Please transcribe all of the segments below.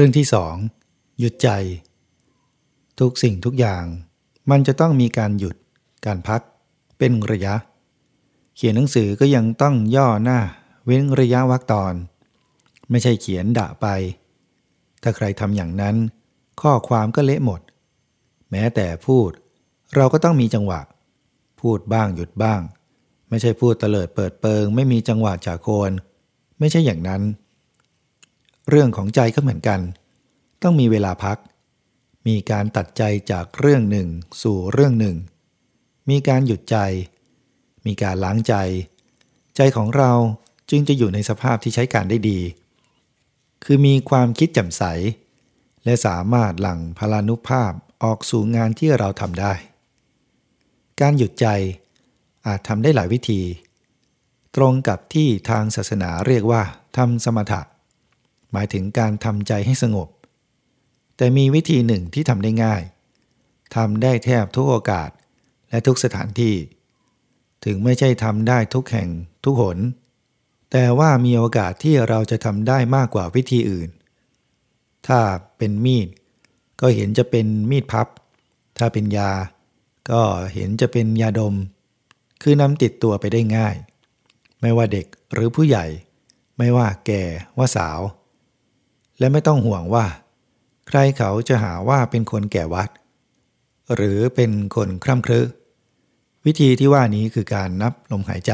เรื่องที่สองหยุดใจ ทุกสิ่งทุกอย่าง มันจะต้องมีการหยุดการพักเป็นระยะ เขียนหนังสือก็ยังต้องย่อหน้า เว้นระยะวรรคตอน ไม่ใช่เขียนดะไป ถ้าใครทำอย่างนั้น ข้อความก็เละหมด แม้แต่พูด เราก็ต้องมีจังหวะ พูดบ้างหยุดบ้าง ไม่ใช่พูดเตลิดเปิดเปิง ไม่มีจังหวะจากโคน ไม่ใช่อย่างนั้น เรื่องของใจก็เหมือนกัน ต้องมีเวลาพัก มีการตัดใจจากเรื่องหนึ่ง สู่เรื่องหนึ่ง มีการหยุดใจ มีการล้างใจ ใจของเราจึงจะอยู่ในสภาพที่ใช้การได้ดี คือมีความคิดแจ่มใส และสามารถหลั่งพลานุภาพออกสู่งานที่เราทำได้ การหยุดใจอาจทำได้หลายวิธี ตรงกับที่ทางศาสนาเรียกว่าทำสมถะ หมายถึงการทำใจให้สงบ แต่มีวิธีหนึ่งที่ทำได้ง่ายทำได้แทบทุกโอกาสและทุกสถานที่ ถึงไม่ใช่ทำได้ทุกแห่งทุกหน แต่ว่ามีโอกาสที่เราจะทำได้มากกว่าวิธีอื่น ถ้าเป็นมีด ก็เห็นจะเป็นมีดพับ ถ้าเป็นยา ก็เห็นจะเป็นยาดม คือนำติดตัวไปได้ง่าย ไม่ว่าเด็กหรือผู้ใหญ่ ไม่ว่าแก่ว่าสาว และไม่ต้องห่วงว่า ใครเขาจะหาว่าเป็นคนแก่วัด หรือเป็นคนคร่ำครึวิธีที่ว่านี้คือการนับลมหายใจ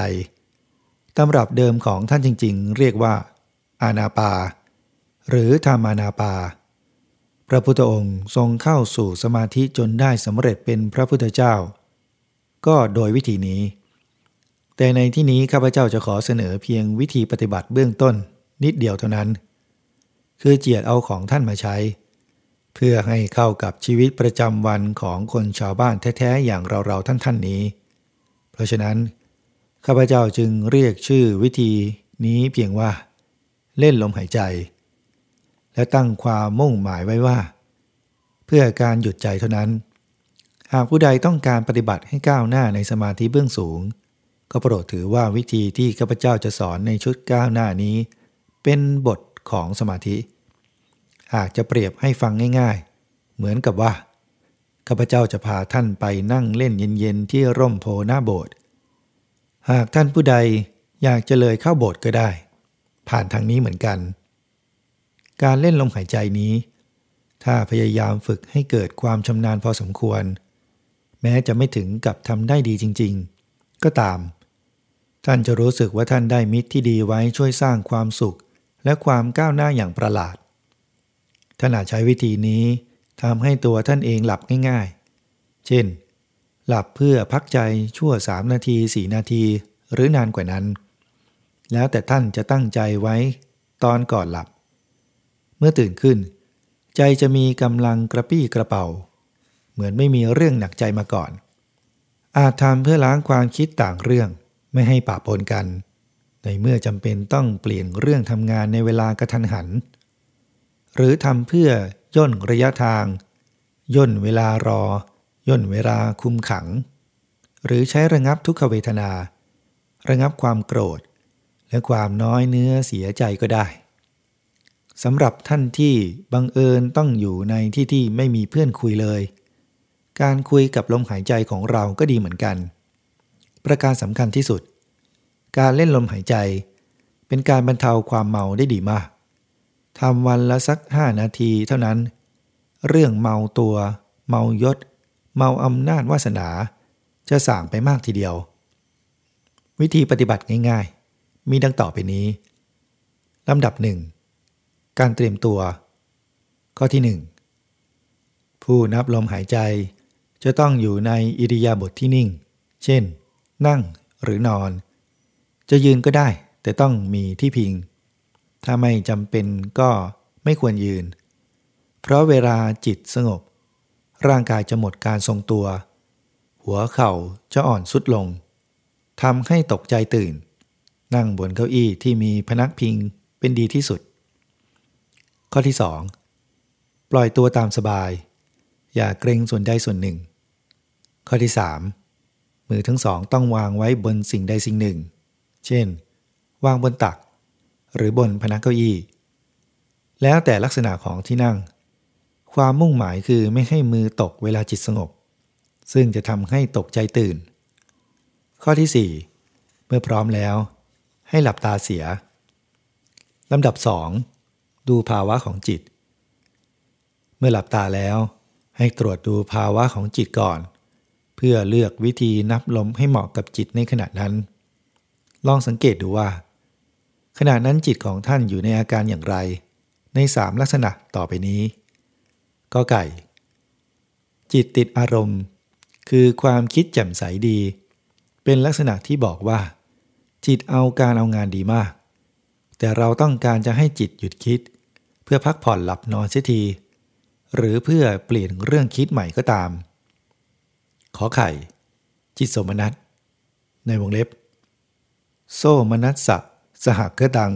ตำรับเดิมของท่านจริง ๆ เรียกว่า อานาปา หรือธรรมานาปา พระพุทธองค์ทรงเข้าสู่สมาธิจนได้สำเร็จเป็นพระพุทธเจ้า ก็โดยวิธีนี้ แต่ในที่นี้ข้าพเจ้าจะขอเสนอเพียงวิธีปฏิบัติเบื้องต้นนิดเดียวเท่านั้น คือเจียดเอาของท่านมาใช้ เพื่อให้เข้ากับชีวิตประจำวันของคนชาวบ้านแท้ๆอย่างเราๆท่านๆนี้ เพราะฉะนั้น ข้าพเจ้าจึงเรียกชื่อวิธีนี้เพียงว่า เล่นลมหายใจ และตั้งความมุ่งหมายไว้ว่า เพื่อการหยุดใจเท่านั้น หากผู้ใดต้องการปฏิบัติให้ก้าวหน้าในสมาธิเบื้องสูง ก็โปรดถือว่าวิธีที่ข้าพเจ้าจะสอนในชุดก้าวหน้านี้ เป็นบท ของสมาธิ หากจะเปรียบให้ฟังง่ายๆ เหมือนกับว่าข้าพเจ้าจะพาท่านไปนั่งเล่นเย็นๆที่ร่มโพหน้าโบสถ์หากท่านผู้ใดอยากจะเลยเข้าโบสถ์ก็ได้ ผ่านทางนี้เหมือนกัน การเล่นลมหายใจนี้ ถ้าพยายามฝึกให้เกิดความชำนาญพอสมควร แม้จะไม่ถึงกับทำได้ดีจริง ๆ ก็ตาม ท่านจะรู้สึกว่าท่านได้มิตรที่ดีไว้ช่วยสร้างความสุข และความก้าวหน้าอย่างประหลาด ท่านอาจใช้วิธีนี้ทำให้ตัวท่านเองหลับง่ายๆ เช่น หลับเพื่อพักใจชั่วสามนาทีสี่นาทีหรือนานกว่านั้น แล้วแต่ท่านจะตั้งใจไว้ตอนก่อนหลับ เมื่อตื่นขึ้น ใจจะมีกำลังกระปี้กระเป๋า เหมือนไม่มีเรื่องหนักใจมาก่อน อาจทำเพื่อล้างความคิดต่างเรื่องไม่ให้ปะปนกัน ในเมื่อจำเป็นต้องเปลี่ยนเรื่องทำงานในเวลากระทันหัน หรือทำเพื่อย่นระยะทาง ย่นเวลารอย่นเวลาคุมขัง หรือใช้ระงับทุกขเวทนา ระงับความโกรธ และความน้อยเนื้อเสียใจก็ได้สำหรับท่านที่บังเอิญต้องอยู่ในที่ที่ไม่มีเพื่อนคุยเลย การคุยกับลมหายใจของเราก็ดีเหมือนกัน ประการสำคัญที่สุด การเล่นลมหายใจ เป็นการบรรเทาความเมาได้ดีมากทำวันละสักห้านาทีเท่านั้น เรื่องเมาตัว เมายศ เมาอำนาจวาสนา จะส่างไปมากทีเดียว วิธีปฏิบัติง่าย ๆ มีดังต่อไปนี้ลำดับหนึ่งการเตรียมตัว ข้อที่หนึ่งผู้นับลมหายใจจะต้องอยู่ในอิริยาบถทที่นิ่ง เช่น นั่งหรือนอน จะยืนก็ได้ แต่ต้องมีที่พิง ถ้าไม่จำเป็นก็ไม่ควรยืน เพราะเวลาจิตสงบ ร่างกายจะหมดการทรงตัว หัวเข่าจะอ่อนสุดลงทำให้ตกใจตื่น นั่งบนเก้าอี้ที่มีพนักพิงเป็นดีที่สุด ข้อที่ 2 ปล่อยตัวตามสบาย อย่าเกรงส่วนใดส่วนหนึ่ง ข้อที่ 3 มือทั้งสองต้องวางไว้บนสิ่งใดสิ่งหนึ่ง เช่น วางบนตัก หรือบนพนักเก้าอี้ แล้วแต่ลักษณะของที่นั่ง ความมุ่งหมายคือไม่ให้มือตกเวลาจิตสงบ ซึ่งจะทำให้ตกใจตื่น ข้อที่ 4 เมื่อพร้อมแล้ว ให้หลับตาเสียลำดับสองดูภาวะของจิต เมื่อหลับตาแล้วให้ตรวจดูภาวะของจิตก่อน เพื่อเลือกวิธีนับลมให้เหมาะกับจิตในขณะนั้น ลองสังเกตดูว่า ขณะนั้นจิตของท่านอยู่ในอาการอย่างไร ในสามลักษณะต่อไปนี้ ก็ไก่ จิตติดอารมณ์ คือความคิดแจ่มใสดี เป็นลักษณะที่บอกว่า จิตเอาการเอางานดีมาก แต่เราต้องการจะให้จิตหยุดคิด เพื่อพักผ่อนหลับนอนเสียทีหรือเพื่อเปลี่ยนเรื่องคิดใหม่ก็ตาม ขอไข่ จิตสมนัตในวงเล็บ โซมนัสสะสหักตัง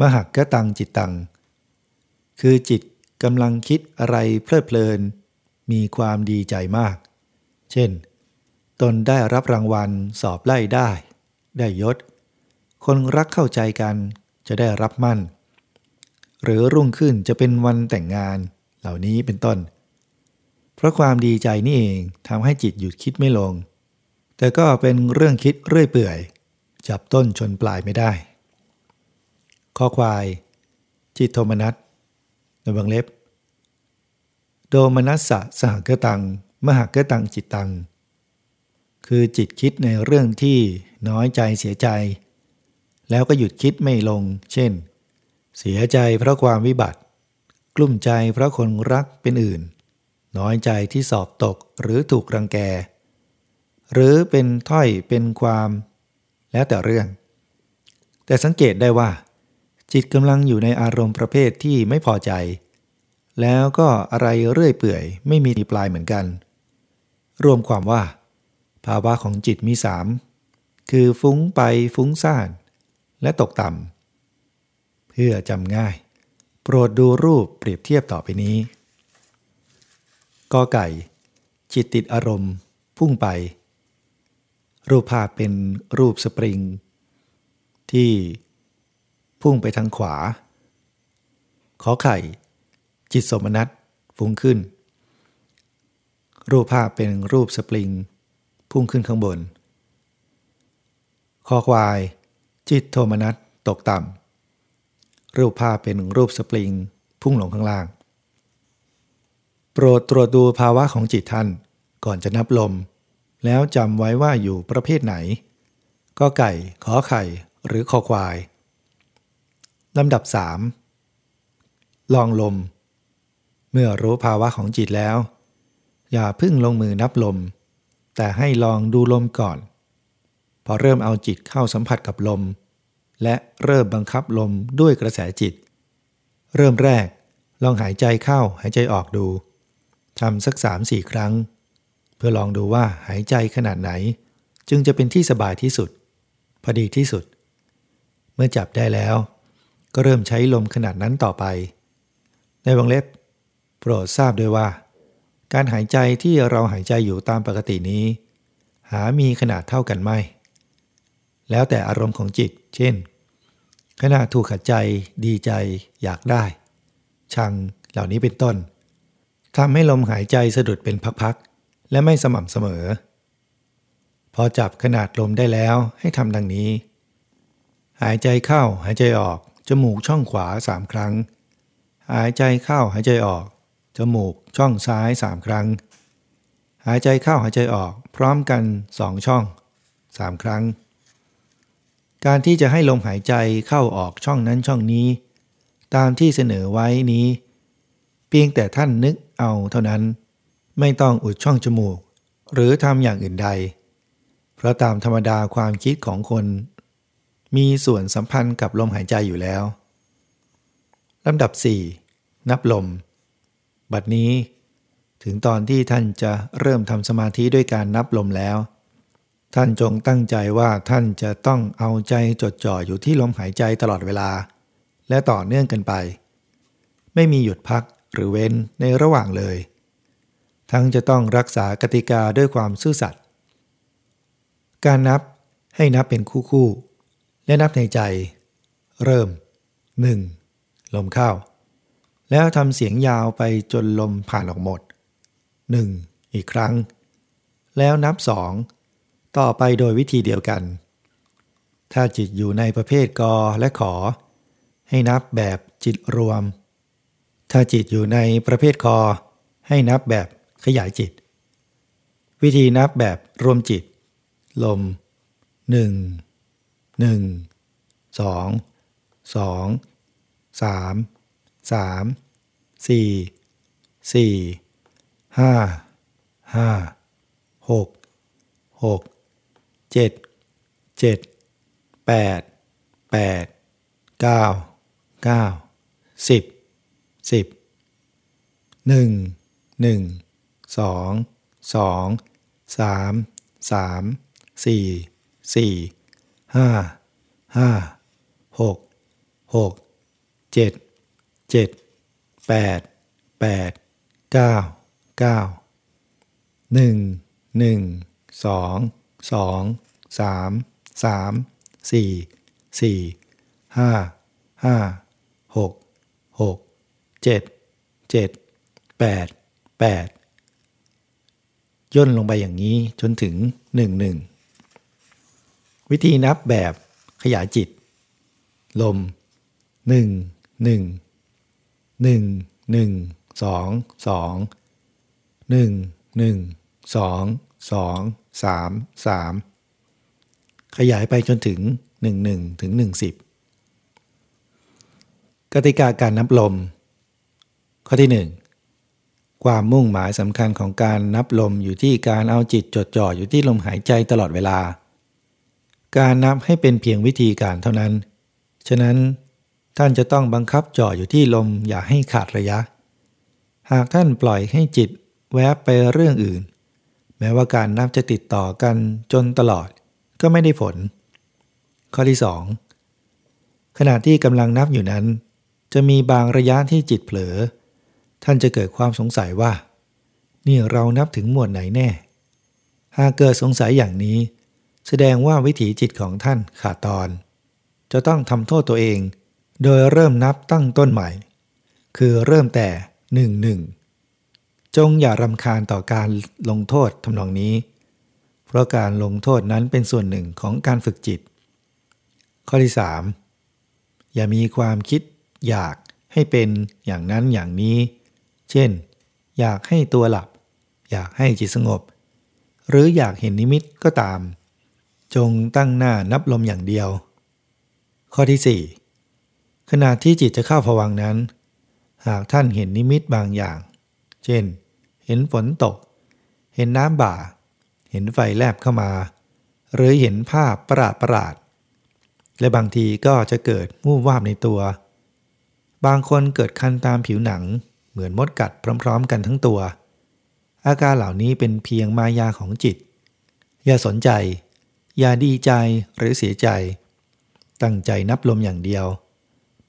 มหักกตังจิตตัง คือจิตกำลังคิดอะไรเพลิดเพลิน มีความดีใจมาก เช่น ตนได้รับรางวัลสอบไล่ได้ ได้ยศ คนรักเข้าใจกันจะได้รับมั่น หรือรุ่งขึ้นจะเป็นวันแต่งงานเหล่านี้เป็นต้น เพราะความดีใจนี่เองทำให้จิตหยุดคิดไม่ลง แต่ก็เป็นเรื่องคิดเรื่อยเปื่อย จับต้นชนปลายไม่ได้ ข้อควาย จิตโทมนัสในบางเล็บ โดมนัสสะสหกตัง มหกตังจิตตัง คือจิตคิดในเรื่องที่น้อยใจเสียใจ แล้วก็หยุดคิดไม่ลง เช่น เสียใจเพราะความวิบัติ กลุ้มใจเพราะคนรักเป็นอื่น น้อยใจที่สอบตกหรือถูกรังแก หรือเป็นถ้อยเป็นความ แล้วแต่เรื่อง แต่สังเกตได้ว่า จิตกำลังอยู่ในอารมณ์ประเภทที่ไม่พอใจ แล้วก็อะไรเรื่อยเปื่อยไม่มีปลายเหมือนกัน รวมความว่า ภาวะของจิตมีสามคือฟุ้งไปฟุ้งซ่าน และตกต่ำเพื่อจำง่าย โปรดดูรูปเปรียบเทียบต่อไปนี้กอไก่ จิตติดอารมณ์ พุ่งไป รูปภาพเป็นรูปสปริง ที่พุ่งไปทางขวา ขอไข่ จิตสมนัตฟุ้งขึ้น รูปภาพเป็นรูปสปริง พุ่งขึ้นข้างบน คอควาย จิตโทมนัสตกต่ำ รูปภาพเป็นรูปสปริง พุ่งลงข้างล่าง โปรดตรวจดูภาวะของจิตท่านก่อนจะนับลม แล้วจำไว้ว่าอยู่ประเภทไหน ก็ไก่ขอไข่หรือคอควายลำดับ 3. ลองลม เมื่อรู้ภาวะของจิตแล้ว อย่าพึ่งลงมือนับลม แต่ให้ลองดูลมก่อน พอเริ่มเอาจิตเข้าสัมผัสกับลม และเริ่มบังคับลมด้วยกระแสจิต เริ่มแรกลองหายใจเข้าหายใจออกดูทำสักสามสี่ครั้ง พื่อลองดูว่าหายใจขนาดไหน จึงจะเป็นที่สบายที่สุด พอดีที่สุด เมื่อจับได้แล้ว ก็เริ่มใช้ลมขนาดนั้นต่อไป ในวงเล็บ โปรดทราบด้วยว่า การหายใจที่เราหายใจอยู่ตามปกตินี้ หามีขนาดเท่ากันไหมแล้วแต่อารมณ์ของจิต เช่น ขณะถูกขัดใจดีใจอยากได้ ชังเหล่านี้เป็นต้นทำให้ลมหายใจสะดุดเป็นพักๆ และไม่สม่ำเสมอ พอจับขนาดลมได้แล้วให้ทำดังนี้ หายใจเข้าหายใจออก จมูกช่องขวาสามครั้ง หายใจเข้าหายใจออก จมูกช่องซ้ายสามครั้ง หายใจเข้าหายใจออก พร้อมกันสองช่องสามครั้ง การที่จะให้ลมหายใจเข้าออกช่องนั้นช่องนี้ ตามที่เสนอไว้นี้ เพียงแต่ท่านนึกเอาเท่านั้น ไม่ต้องอุดช่องจมูก หรือทำอย่างอื่นใด เพราะตามธรรมดาความคิดของคน มีส่วนสัมพันธ์กับลมหายใจอยู่แล้วลำดับ 4. นับลม บัดนี้ ถึงตอนที่ท่านจะเริ่มทำสมาธิด้วยการนับลมแล้ว ท่านจงตั้งใจว่าท่านจะต้องเอาใจจดจ่ออยู่ที่ลมหายใจตลอดเวลา และต่อเนื่องกันไป ไม่มีหยุดพักหรือเว้นในระหว่างเลย ทั้งจะต้องรักษากติกาด้วยความซื่อสัตย์ การนับให้นับเป็นคู่คู่ และนับในใจ เริ่ม 1. ลมเข้า แล้วทำเสียงยาวไปจนลมผ่านออกหมดหนึ่งอีกครั้ง แล้วนับสองต่อไปโดยวิธีเดียวกัน ถ้าจิตอยู่ในประเภทกอและขอ ให้นับแบบจิตรวม ถ้าจิตอยู่ในประเภทคอให้นับแบบ ขยายจิต วิธีนับแบบรวมจิต ลม 1 1 2 2 3 3 4 4 5 5 6 6 7 7 8 8 9 9 10 10หนึ่งหนึ่ง สองสองสามสามสี่สี่ห้าห้าหกหกเจ็ดเจ็ดแปดแปดเก้าเก้าหนึ่งหนึ่งสองสองสามสามสี่สี่ห้าห้าหกหกเจ็ดเจ็ดแปดแปด ย่นลงไปอย่างนี้จนถึงหนึ่งหนึ่งวิธีนับแบบขยายจิต ลมหนึ่งหนึ่งหนึ่งหนึ่งสองสองหนึ่งหนึ่งสองสองสามสามขยายไปจนถึงหนึ่งหนึ่งถึงหนึ่งสิบกติกาการนับลม ข้อที่หนึ่ง ความมุ่งหมายสำคัญของการนับลมอยู่ที่การเอาจิตจดจ่ออยู่ที่ลมหายใจตลอดเวลา การนับให้เป็นเพียงวิธีการเท่านั้น ฉะนั้นท่านจะต้องบังคับจ่ออยู่ที่ลมอย่าให้ขาดระยะ หากท่านปล่อยให้จิตแวบไปเรื่องอื่น แม้ว่าการนับจะติดต่อกันจนตลอดก็ไม่ได้ผล ข้อที่ 2 ขณะที่กำลังนับอยู่นั้น จะมีบางระยะที่จิตเผลอ ท่านจะเกิดความสงสัยว่า นี่เรานับถึงหมวดไหนแน่ หากเกิดสงสัยอย่างนี้ แสดงว่าวิถีจิตของท่านขาดตอน จะต้องทำโทษตัวเอง โดยเริ่มนับตั้งต้นใหม่ คือเริ่มแต่หนึ่งหนึ่งจงอย่ารำคาญต่อการลงโทษทำนองนี้ เพราะการลงโทษนั้นเป็นส่วนหนึ่งของการฝึกจิต ข้อที่ 3 อย่ามีความคิดอยากให้เป็นอย่างนั้นอย่างนี้ เช่น อยากให้ตัวหลับ อยากให้จิตสงบ หรืออยากเห็นนิมิตก็ตาม จงตั้งหน้านับลมอย่างเดียว ข้อที่ 4 ขณะที่จิตจะเข้าผวังนั้น หากท่านเห็นนิมิตบางอย่าง เช่น เห็นฝนตก เห็นน้ำบ่า เห็นไฟแลบเข้ามา หรือเห็นภาพประหลาดประหลาดและบางทีก็จะเกิดมูวาบในตัว บางคนเกิดคันตามผิวหนัง เหมือนมดกัดพร้อม ๆ กันทั้งตัว อาการเหล่านี้เป็นเพียงมายาของจิต อย่าสนใจ อย่าดีใจหรือเสียใจ ตั้งใจนับลมอย่างเดียว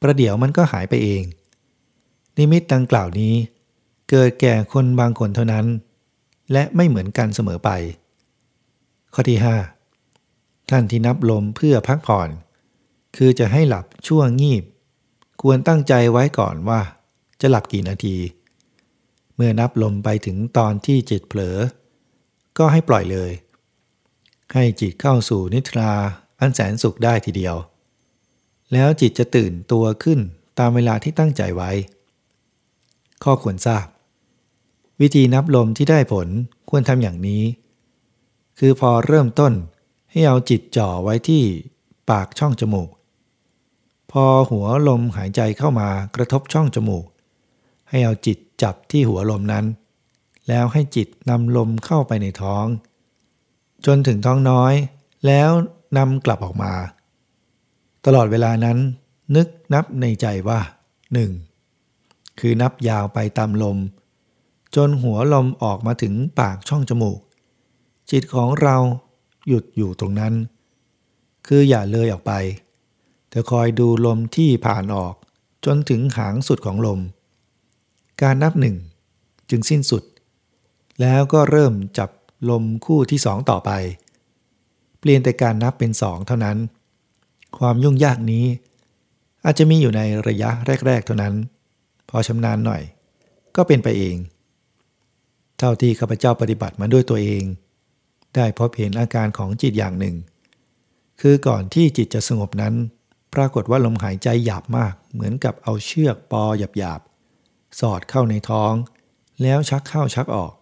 ประเดี๋ยวมันก็หายไปเอง นิมิตดังกล่าวนี้ เกิดแก่คนบางคนเท่านั้น และไม่เหมือนกันเสมอไป ข้อที่ 5 ท่านที่นับลมเพื่อพักผ่อน คือจะให้หลับช่วงงีบ ควรตั้งใจไว้ก่อนว่า จะหลับกี่นาที เมื่อนับลมไปถึงตอนที่จิตเผลอ ก็ให้ปล่อยเลย ให้จิตเข้าสู่นิทราอันแสนสุขได้ทีเดียว แล้วจิตจะตื่นตัวขึ้นตามเวลาที่ตั้งใจไว้ ข้อควรทราบ วิธีนับลมที่ได้ผลควรทำอย่างนี้ คือพอเริ่มต้นให้เอาจิตจ่อไว้ที่ปากช่องจมูก พอหัวลมหายใจเข้ามากระทบช่องจมูก ให้เอาจิตจับที่หัวลมนั้น แล้วให้จิตนำลมเข้าไปในท้อง จนถึงท้องน้อย แล้วนำกลับออกมา ตลอดเวลานั้น นึกนับในใจว่า 1. คือนับยาวไปตามลม จนหัวลมออกมาถึงปากช่องจมูก จิตของเราหยุดอยู่ตรงนั้น คืออย่าเลยออกไปแต่คอยดูลมที่ผ่านออกจนถึงหางสุดของลม การนับหนึ่งจึงสิ้นสุด แล้วก็เริ่มจับลมคู่ที่สองต่อไป เปลี่ยนแต่การนับเป็นสองเท่านั้น ความยุ่งยากนี้ อาจจะมีอยู่ในระยะแรก ๆ เท่านั้น พอชำนาญหน่อย ก็เป็นไปเอง เท่าที่ข้าพเจ้าปฏิบัติมาด้วยตัวเอง ได้พบเห็นอาการของจิตอย่างหนึ่ง คือก่อนที่จิตจะสงบนั้น ปรากฏว่าลมหายใจหยาบมาก เหมือนกับเอาเชือกปอหยาบ สอดเข้าในท้อง แล้วชักเข้าชักออก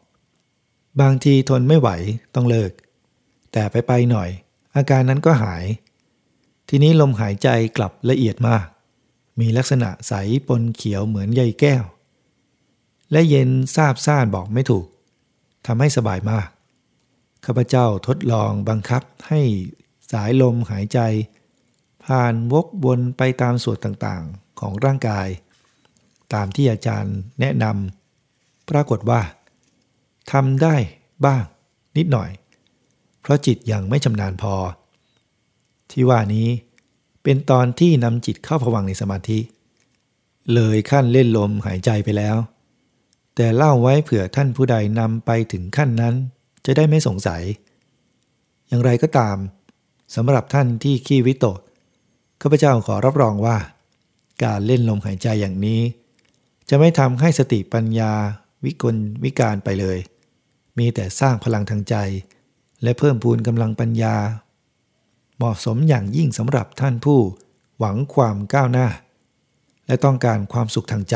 บางทีทนไม่ไหวต้องเลิก แต่ไปไปหน่อย อาการนั้นก็หาย ทีนี้ลมหายใจกลับละเอียดมาก มีลักษณะใสปนเขียวเหมือนใยแก้ว และเย็นซาบซ่านบอกไม่ถูกทำให้สบายมากข้าพเจ้าทดลองบังคับให้สายลมหายใจ ผ่านวกวนไปตามส่วนต่างๆของร่างกาย ตามที่อาจารย์แนะนำปรากฏว่าทำได้บ้างนิดหน่อย เพราะจิตยังไม่ชำนาญพอ ที่ว่านี้เป็นตอนที่นำจิตเข้าผวังในสมาธิ เลยขั้นเล่นลมหายใจไปแล้ว แต่เล่าไว้เผื่อท่านผู้ใดนำไปถึงขั้นนั้น จะได้ไม่สงสัย อย่างไรก็ตามสำหรับท่านที่ขี้วิตกข้าพเจ้าขอรับรองว่า การเล่นลมหายใจอย่างนี้ จะไม่ทำให้สติปัญญาวิกลวิการไปเลย มีแต่สร้างพลังทางใจ และเพิ่มพูนกำลังปัญญา เหมาะสมอย่างยิ่งสำหรับท่านผู้หวังความก้าวหน้า และต้องการความสุขทางใจ